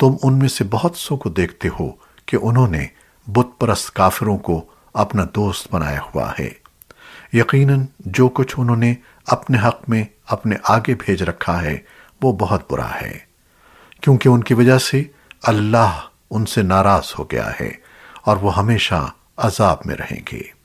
تم ان میں سے بہت سو کو دیکھتے ہو کہ انہوں نے بت پرست کافروں کو اپنا دوست بنایا ہوا ہے۔ یقیناً جو کچھ انہوں نے اپنے حق میں اپنے آگے بھیج رکھا ہے، وہ بہت برا ہے۔ کیونکہ ان کی وجہ سے اللہ ان سے ناراض ہو گیا ہے اور وہ ہمیشہ عذاب میں رہیں گے۔